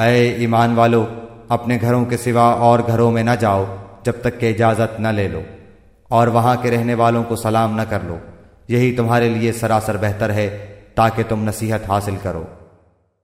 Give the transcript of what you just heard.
اے ایمان والو، اپنے گھروں کے سوا اور گھروں میں نہ جاؤ جب تک کہ اجازت نہ لے لو، اور وہاں کے رہنے والوں کو سلام نہ کر لو۔ یہی تمہارے لیے سراسر بہتر ہے تاکہ تم نصیحت حاصل کرو۔